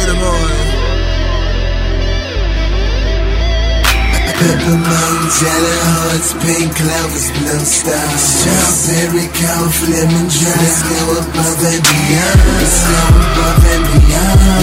in the morning. Peppermint, jelly hearts, pink clovers, blue stars. Strawberry, cauliflower, lemon drops Let's go above and beyond. Let's go above and beyond.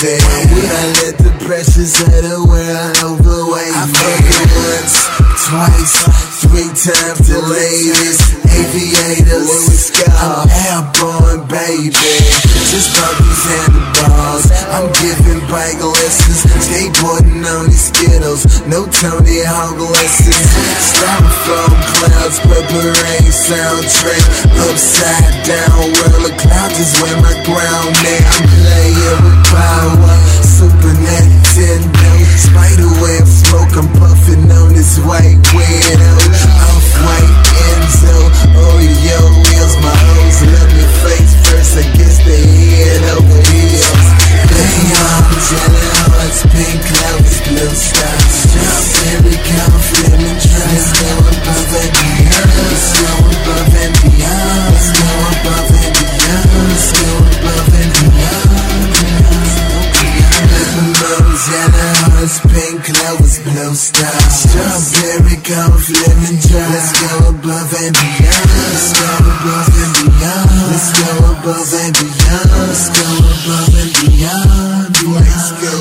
Daisy. We done let the pressures of the world overweight I fuck it once, twice, three times the latest. Aviators, I'm airborne, baby. Just bought these handlebars. I'm giving bike lessons, skateboarding on these skittles. No Tony Hawk lessons. Styrofoam purple rain soundtrack. Upside down world of clouds is where my ground at. I'm playing with power. Super Nintendo. Spiderweb smoke, I'm puffing on this white widow. Off white Enzo. Oreo wheels, my hoes love me face first. I guess they head over heels. Neon, jelly hearts, pink clouds, blue stars. Pink clovers, blue stars. Strawberry, cold, lemon dry. Let's go above and beyond. Let's go above and beyond. Let's go above and beyond. Let's go above and beyond. Let's go.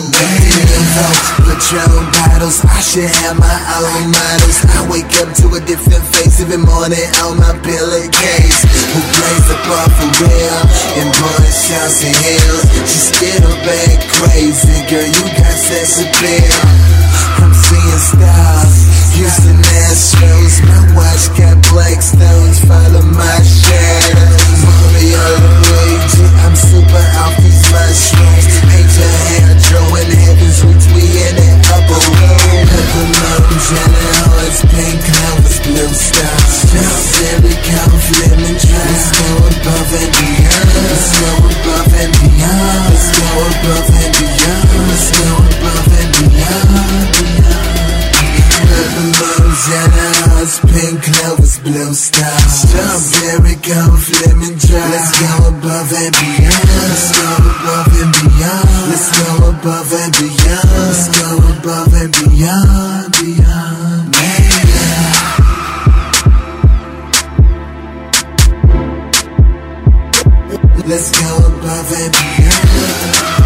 Patron bottles, I should have my own models. I wake up to a different face every morning on my pillowcase. Who plays the part for real? In boys, shouts and hills. She still bad crazy, girl. You got sex appeal. Lemon dry. Let's go above and beyond. Let's go above and beyond. Let's go above and beyond. Let's go above and beyond. Peppermint, jelly hearts, pink clovers, blue stars. Strawberry, cold, lemon dry. Let's go above and beyond. Let's go above and beyond.